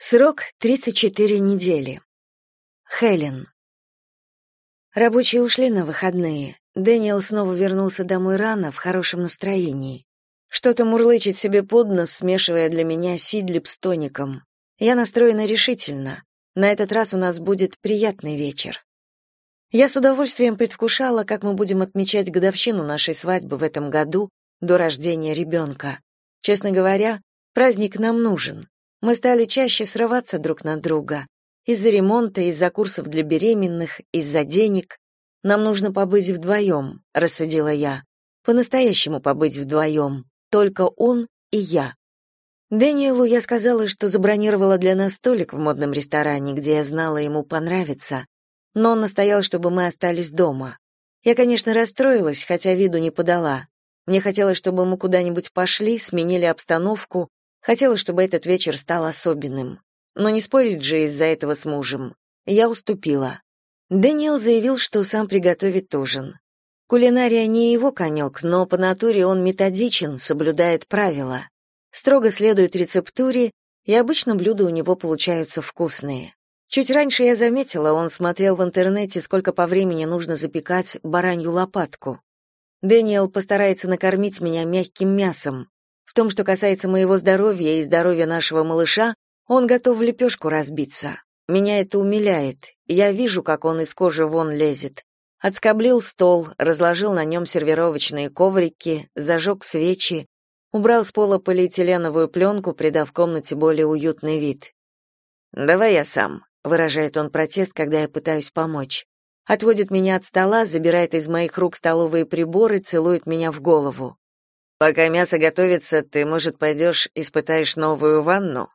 Срок 34 недели. Хелен. Рабочие ушли на выходные. Дэниел снова вернулся домой рано, в хорошем настроении. Что-то мурлычет себе под нос, смешивая для меня сидлип с тоником. Я настроена решительно. На этот раз у нас будет приятный вечер. Я с удовольствием предвкушала, как мы будем отмечать годовщину нашей свадьбы в этом году, до рождения ребенка. Честно говоря, праздник нам нужен. Мы стали чаще срываться друг на друга. Из-за ремонта, из-за курсов для беременных, из-за денег. Нам нужно побыть вдвоем», — рассудила я. По-настоящему побыть вдвоем. Только он и я. Дэниелу я сказала, что забронировала для нас столик в модном ресторане, где я знала, ему понравится. Но он настоял, чтобы мы остались дома. Я, конечно, расстроилась, хотя виду не подала. Мне хотелось, чтобы мы куда-нибудь пошли, сменили обстановку, Хотела, чтобы этот вечер стал особенным. Но не спорить же из-за этого с мужем. Я уступила. Дэниел заявил, что сам приготовит ужин. Кулинария не его конек, но по натуре он методичен, соблюдает правила. Строго следует рецептуре, и обычно блюда у него получаются вкусные. Чуть раньше я заметила, он смотрел в интернете, сколько по времени нужно запекать баранью лопатку. Дэниел постарается накормить меня мягким мясом. В том, что касается моего здоровья и здоровья нашего малыша, он готов в лепешку разбиться. Меня это умиляет. Я вижу, как он из кожи вон лезет. Отскоблил стол, разложил на нем сервировочные коврики, зажег свечи, убрал с пола полиэтиленовую пленку, придав комнате более уютный вид. «Давай я сам», — выражает он протест, когда я пытаюсь помочь. Отводит меня от стола, забирает из моих рук столовые приборы, целует меня в голову. Пока мясо готовится, ты, может, пойдешь испытаешь новую ванну?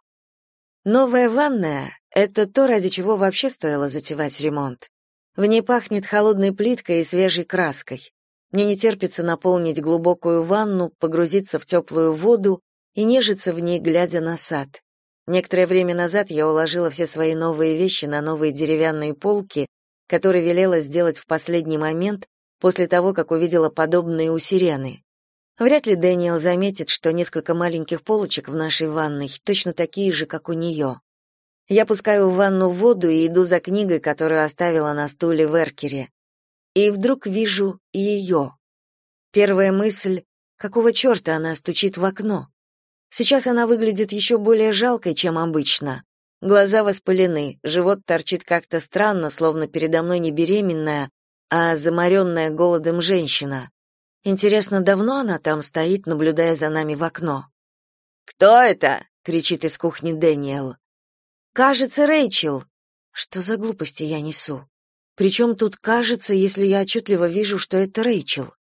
Новая ванная — это то, ради чего вообще стоило затевать ремонт. В ней пахнет холодной плиткой и свежей краской. Мне не терпится наполнить глубокую ванну, погрузиться в теплую воду и нежиться в ней, глядя на сад. Некоторое время назад я уложила все свои новые вещи на новые деревянные полки, которые велела сделать в последний момент после того, как увидела подобные у сирены. Вряд ли Дэниел заметит, что несколько маленьких полочек в нашей ванной точно такие же, как у нее. Я пускаю в ванну воду и иду за книгой, которую оставила на стуле в эркере. И вдруг вижу ее. Первая мысль — какого черта она стучит в окно? Сейчас она выглядит еще более жалкой, чем обычно. Глаза воспалены, живот торчит как-то странно, словно передо мной не беременная, а заморенная голодом женщина. Интересно, давно она там стоит, наблюдая за нами в окно? «Кто это?» — кричит из кухни Дэниел. «Кажется, Рэйчел». Что за глупости я несу? Причем тут кажется, если я отчетливо вижу, что это Рэйчел.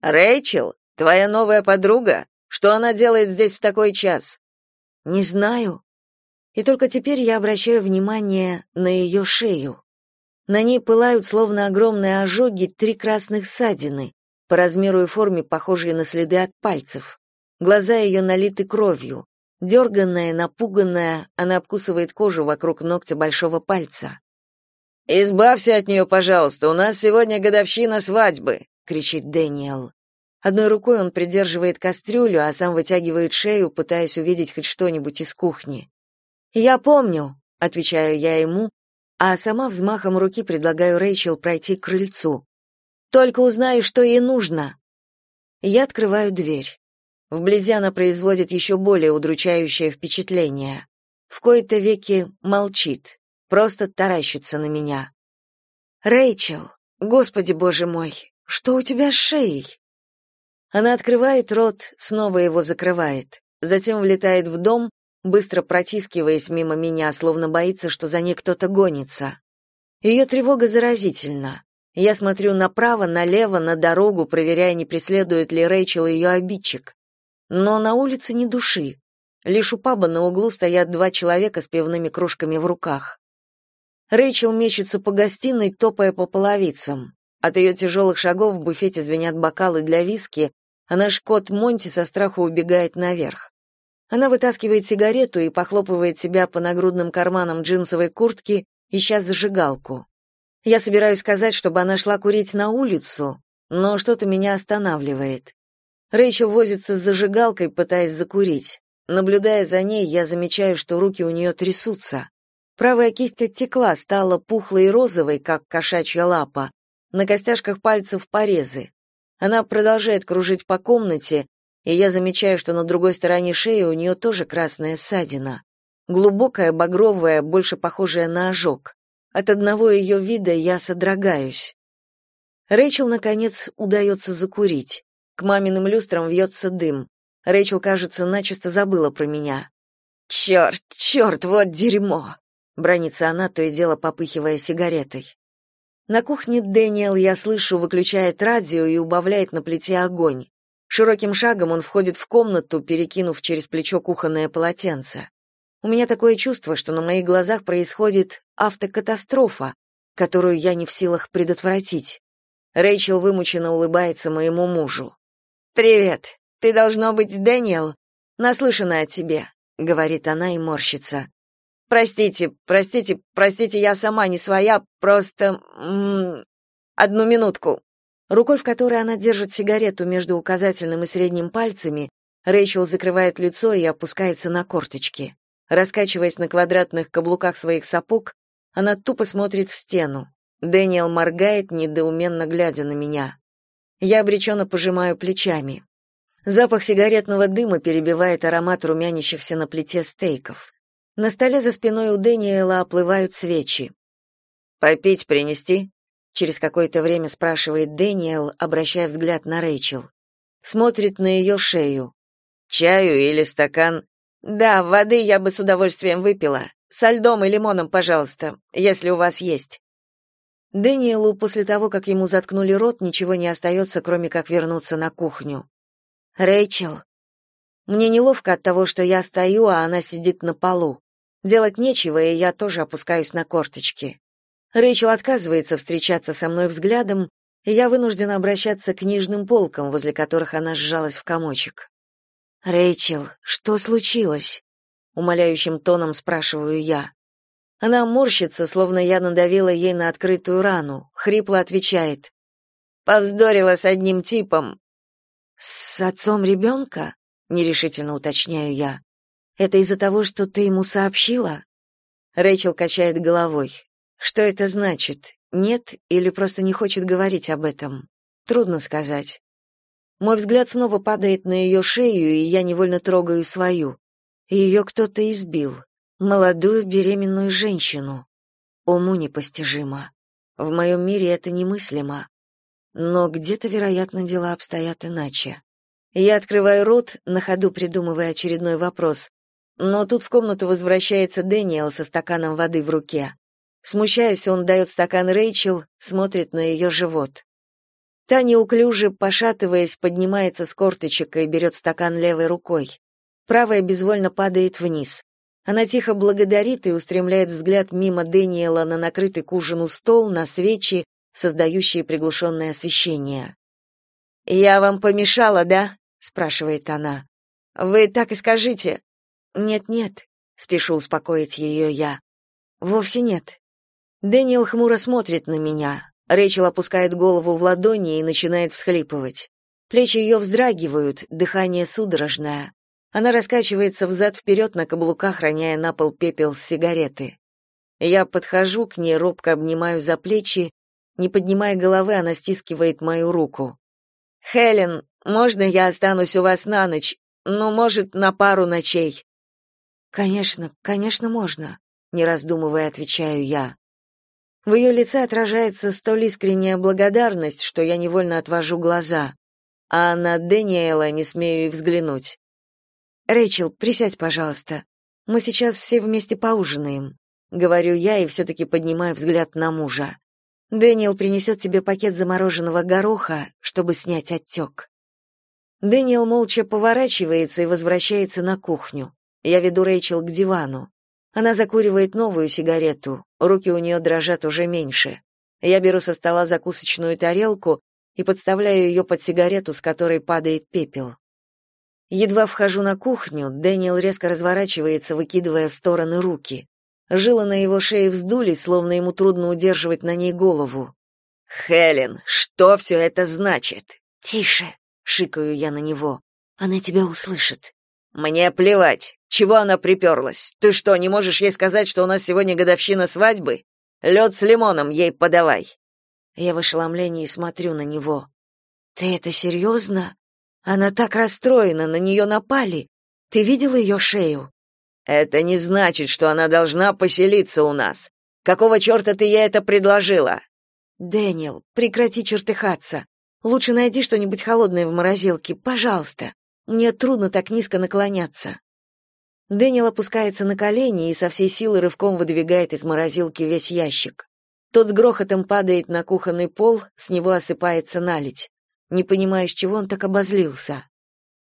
«Рэйчел? Твоя новая подруга? Что она делает здесь в такой час?» «Не знаю». И только теперь я обращаю внимание на ее шею. На ней пылают, словно огромные ожоги, три красных ссадины, по размеру и форме похожие на следы от пальцев. Глаза ее налиты кровью. Дерганная, напуганная, она обкусывает кожу вокруг ногтя большого пальца. «Избавься от нее, пожалуйста, у нас сегодня годовщина свадьбы!» — кричит Дэниел. Одной рукой он придерживает кастрюлю, а сам вытягивает шею, пытаясь увидеть хоть что-нибудь из кухни. «Я помню», — отвечаю я ему, а сама взмахом руки предлагаю Рэйчел пройти к крыльцу. Только узнаю, что ей нужно. Я открываю дверь. Вблизи она производит еще более удручающее впечатление. В кои-то веки молчит, просто таращится на меня. «Рэйчел, господи боже мой, что у тебя с шеей?» Она открывает рот, снова его закрывает, затем влетает в дом, быстро протискиваясь мимо меня, словно боится, что за ней кто-то гонится. Ее тревога заразительна. Я смотрю направо, налево, на дорогу, проверяя, не преследует ли Рэйчел ее обидчик. Но на улице ни души. Лишь у паба на углу стоят два человека с пивными кружками в руках. Рэйчел мечется по гостиной, топая по половицам. От ее тяжелых шагов в буфете звенят бокалы для виски, а наш кот Монти со страху убегает наверх. Она вытаскивает сигарету и похлопывает себя по нагрудным карманам джинсовой куртки, ища зажигалку. Я собираюсь сказать, чтобы она шла курить на улицу, но что-то меня останавливает. Рэйчел возится с зажигалкой, пытаясь закурить. Наблюдая за ней, я замечаю, что руки у нее трясутся. Правая кисть оттекла, стала пухлой и розовой, как кошачья лапа. На костяшках пальцев порезы. Она продолжает кружить по комнате, и я замечаю, что на другой стороне шеи у нее тоже красная ссадина. Глубокая, багровая, больше похожая на ожог. От одного ее вида я содрогаюсь. Рэйчел, наконец, удается закурить. К маминым люстрам вьется дым. Рэйчел, кажется, начисто забыла про меня. «Черт, черт, вот дерьмо!» — бронится она, то и дело попыхивая сигаретой. На кухне Дэниел, я слышу, выключает радио и убавляет на плите огонь. Широким шагом он входит в комнату, перекинув через плечо кухонное полотенце. У меня такое чувство, что на моих глазах происходит автокатастрофа, которую я не в силах предотвратить. Рэйчел вымученно улыбается моему мужу. «Привет. Ты должно быть Дэниел. Наслышана о тебе», — говорит она и морщится. Простите, простите, простите, я сама не своя, просто м -м, одну минутку. Рукой, в которой она держит сигарету между указательным и средним пальцами, Рэйчел закрывает лицо и опускается на корточки. Раскачиваясь на квадратных каблуках своих сапог, она тупо смотрит в стену. Дэниел моргает, недоуменно глядя на меня. Я обреченно пожимаю плечами. Запах сигаретного дыма перебивает аромат румянящихся на плите стейков. На столе за спиной у Дэниела оплывают свечи. «Попить принести?» Через какое-то время спрашивает Дэниел, обращая взгляд на Рэйчел. Смотрит на ее шею. «Чаю или стакан?» «Да, воды я бы с удовольствием выпила. Со льдом и лимоном, пожалуйста, если у вас есть». Дэниелу после того, как ему заткнули рот, ничего не остается, кроме как вернуться на кухню. «Рэйчел». Мне неловко от того, что я стою, а она сидит на полу. Делать нечего, и я тоже опускаюсь на корточки. Рэйчел отказывается встречаться со мной взглядом, и я вынуждена обращаться к книжным полкам, возле которых она сжалась в комочек. «Рэйчел, что случилось?» — умоляющим тоном спрашиваю я. Она морщится, словно я надавила ей на открытую рану, хрипло отвечает. «Повздорила с одним типом». «С отцом ребенка?» — нерешительно уточняю я. Это из-за того, что ты ему сообщила? Рэйчел качает головой. Что это значит? Нет или просто не хочет говорить об этом? Трудно сказать. Мой взгляд снова падает на ее шею, и я невольно трогаю свою. Ее кто-то избил. Молодую беременную женщину. Уму непостижимо. В моем мире это немыслимо. Но где-то, вероятно, дела обстоят иначе. Я открываю рот, на ходу придумывая очередной вопрос, но тут в комнату возвращается Дэниел со стаканом воды в руке. Смущаясь, он дает стакан Рэйчел, смотрит на ее живот. Та неуклюже, пошатываясь, поднимается с корточек и берет стакан левой рукой. Правая безвольно падает вниз. Она тихо благодарит и устремляет взгляд мимо Дэниела на накрытый к ужину стол, на свечи, создающие приглушенное освещение. «Я вам помешала, да?» — спрашивает она. «Вы так и скажите. Нет-нет, спешу успокоить ее я. Вовсе нет. Дэниел хмуро смотрит на меня. Рэйчел опускает голову в ладони и начинает всхлипывать. Плечи ее вздрагивают, дыхание судорожное. Она раскачивается взад-вперед на каблуках, роняя на пол пепел с сигареты. Я подхожу к ней, робко обнимаю за плечи. Не поднимая головы, она стискивает мою руку. «Хелен, можно я останусь у вас на ночь? Ну, может, на пару ночей?» Конечно, конечно, можно, не раздумывая, отвечаю я. В ее лице отражается столь искренняя благодарность, что я невольно отвожу глаза, а на Дэниела не смею и взглянуть. Рэйчел, присядь, пожалуйста. Мы сейчас все вместе поужинаем, говорю я и все таки поднимаю взгляд на мужа. Дэниел принесет тебе пакет замороженного гороха, чтобы снять отек». Дэниел молча поворачивается и возвращается на кухню. Я веду Рэйчел к дивану. Она закуривает новую сигарету, руки у нее дрожат уже меньше. Я беру со стола закусочную тарелку и подставляю ее под сигарету, с которой падает пепел. Едва вхожу на кухню, Дэниел резко разворачивается, выкидывая в стороны руки. Жилы на его шее вздулись, словно ему трудно удерживать на ней голову. «Хелен, что все это значит?» «Тише!» — шикаю я на него. «Она тебя услышит». Мне плевать. Чего она приперлась? Ты что, не можешь ей сказать, что у нас сегодня годовщина свадьбы? Лед с лимоном ей подавай. Я в ошеломлении смотрю на него. Ты это серьезно? Она так расстроена, на нее напали. Ты видел ее шею? Это не значит, что она должна поселиться у нас. Какого черта ты ей это предложила? Дэниел, прекрати чертыхаться. Лучше найди что-нибудь холодное в морозилке, пожалуйста. Мне трудно так низко наклоняться. Дэниел опускается на колени и со всей силы рывком выдвигает из морозилки весь ящик. Тот с грохотом падает на кухонный пол, с него осыпается наледь. Не понимаю, с чего он так обозлился.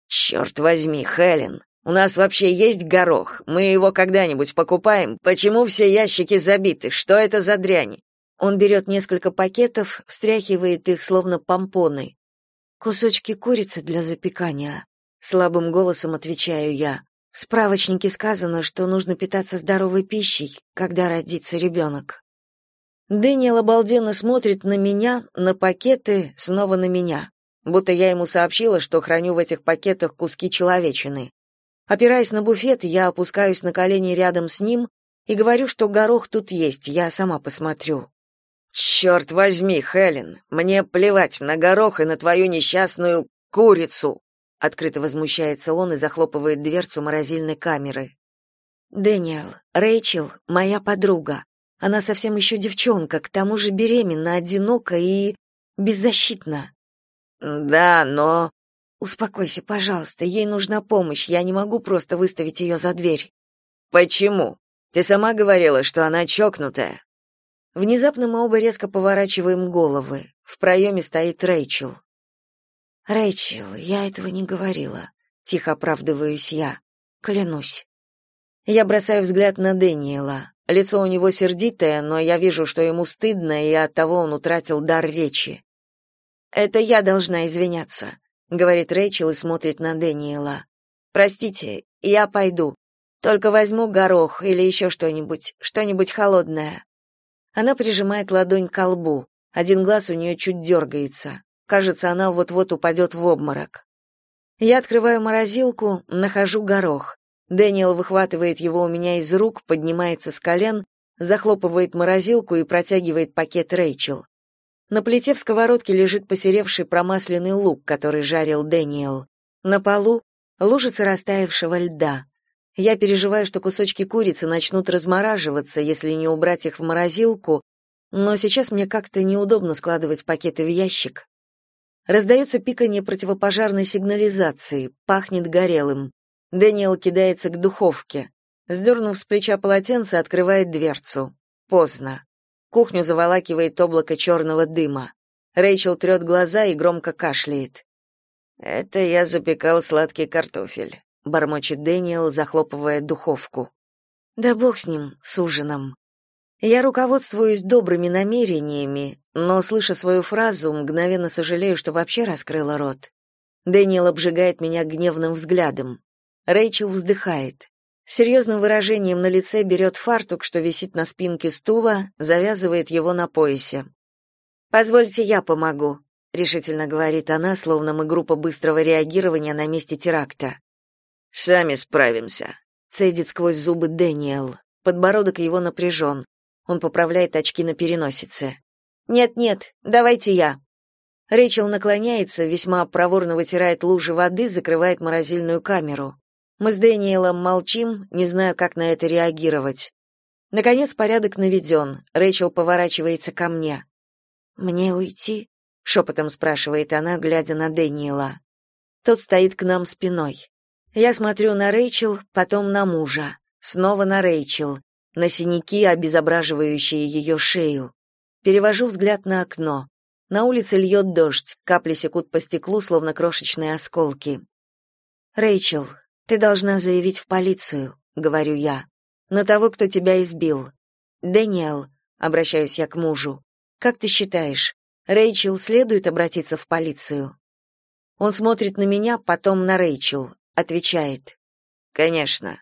«Черт возьми, Хелен, у нас вообще есть горох? Мы его когда-нибудь покупаем? Почему все ящики забиты? Что это за дрянь?» Он берет несколько пакетов, встряхивает их, словно помпоны. «Кусочки курицы для запекания», — слабым голосом отвечаю я. В справочнике сказано, что нужно питаться здоровой пищей, когда родится ребенок. Дэниел обалденно смотрит на меня, на пакеты, снова на меня, будто я ему сообщила, что храню в этих пакетах куски человечины. Опираясь на буфет, я опускаюсь на колени рядом с ним и говорю, что горох тут есть, я сама посмотрю. «Черт возьми, Хелен, мне плевать на горох и на твою несчастную курицу!» Открыто возмущается он и захлопывает дверцу морозильной камеры. Дэниел, Рэйчел моя подруга. Она совсем еще девчонка, к тому же беременна, одинока и беззащитна. Да, но Успокойся, пожалуйста, ей нужна помощь. Я не могу просто выставить ее за дверь. Почему? Ты сама говорила, что она чокнутая. Внезапно мы оба резко поворачиваем головы. В проеме стоит Рэйчел. Рэйчел, я этого не говорила. Тихо оправдываюсь я. Клянусь. Я бросаю взгляд на Дэниела. Лицо у него сердитое, но я вижу, что ему стыдно, и оттого он утратил дар речи. «Это я должна извиняться», — говорит Рэйчел и смотрит на Дэниела. «Простите, я пойду. Только возьму горох или еще что-нибудь, что-нибудь холодное». Она прижимает ладонь к лбу. Один глаз у нее чуть дергается. Кажется, она вот-вот упадет в обморок. Я открываю морозилку, нахожу горох. Дэниел выхватывает его у меня из рук, поднимается с колен, захлопывает морозилку и протягивает пакет Рэйчел. На плите в сковородке лежит посеревший промасленный лук, который жарил Дэниел. На полу лужица растаявшего льда. Я переживаю, что кусочки курицы начнут размораживаться, если не убрать их в морозилку, но сейчас мне как-то неудобно складывать пакеты в ящик. Раздается пиканье противопожарной сигнализации, пахнет горелым. Дэниел кидается к духовке. Сдернув с плеча полотенце, открывает дверцу. Поздно. Кухню заволакивает облако черного дыма. Рэйчел трет глаза и громко кашляет. «Это я запекал сладкий картофель», — бормочет Дэниел, захлопывая духовку. «Да бог с ним, с ужином. Я руководствуюсь добрыми намерениями, но, слыша свою фразу, мгновенно сожалею, что вообще раскрыла рот. Дэниел обжигает меня гневным взглядом. Рэйчел вздыхает. Серьезным выражением на лице берет фартук, что висит на спинке стула, завязывает его на поясе. «Позвольте, я помогу», — решительно говорит она, словно мы группа быстрого реагирования на месте теракта. «Сами справимся», — цедит сквозь зубы Дэниел. Подбородок его напряжен. Он поправляет очки на переносице. Нет-нет, давайте я. Рэйчел наклоняется, весьма проворно вытирает лужи воды, закрывает морозильную камеру. Мы с Дэниелом молчим, не зная, как на это реагировать. Наконец порядок наведен. Рэйчел поворачивается ко мне. «Мне уйти?» — шепотом спрашивает она, глядя на Дэниела. Тот стоит к нам спиной. Я смотрю на Рэйчел, потом на мужа. Снова на Рэйчел на синяки, обезображивающие ее шею. Перевожу взгляд на окно. На улице льет дождь, капли секут по стеклу, словно крошечные осколки. «Рэйчел, ты должна заявить в полицию», — говорю я, — «на того, кто тебя избил». «Дэниел», — обращаюсь я к мужу, — «как ты считаешь, Рэйчел следует обратиться в полицию?» Он смотрит на меня, потом на Рэйчел, отвечает. «Конечно».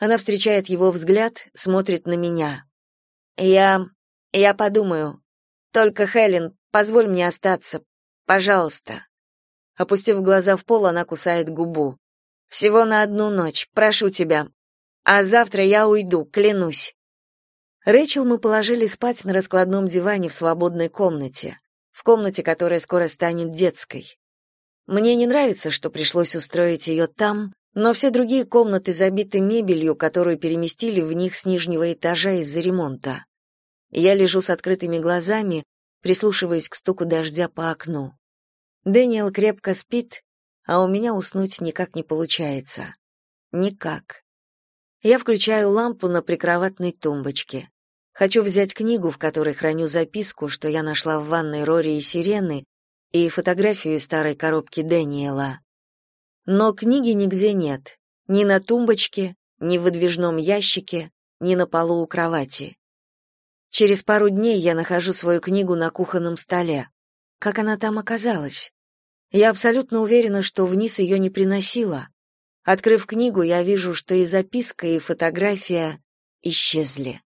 Она встречает его взгляд, смотрит на меня. Я... я подумаю. Только, Хелен, позволь мне остаться. Пожалуйста. Опустив глаза в пол, она кусает губу. Всего на одну ночь, прошу тебя. А завтра я уйду, клянусь. Рэйчел мы положили спать на раскладном диване в свободной комнате, в комнате, которая скоро станет детской. Мне не нравится, что пришлось устроить ее там, но все другие комнаты забиты мебелью, которую переместили в них с нижнего этажа из-за ремонта. Я лежу с открытыми глазами, прислушиваясь к стуку дождя по окну. Дэниел крепко спит, а у меня уснуть никак не получается. Никак. Я включаю лампу на прикроватной тумбочке. Хочу взять книгу, в которой храню записку, что я нашла в ванной Рори и Сирены, и фотографию из старой коробки Дэниела. Но книги нигде нет. Ни на тумбочке, ни в выдвижном ящике, ни на полу у кровати. Через пару дней я нахожу свою книгу на кухонном столе. Как она там оказалась? Я абсолютно уверена, что вниз ее не приносила. Открыв книгу, я вижу, что и записка, и фотография исчезли.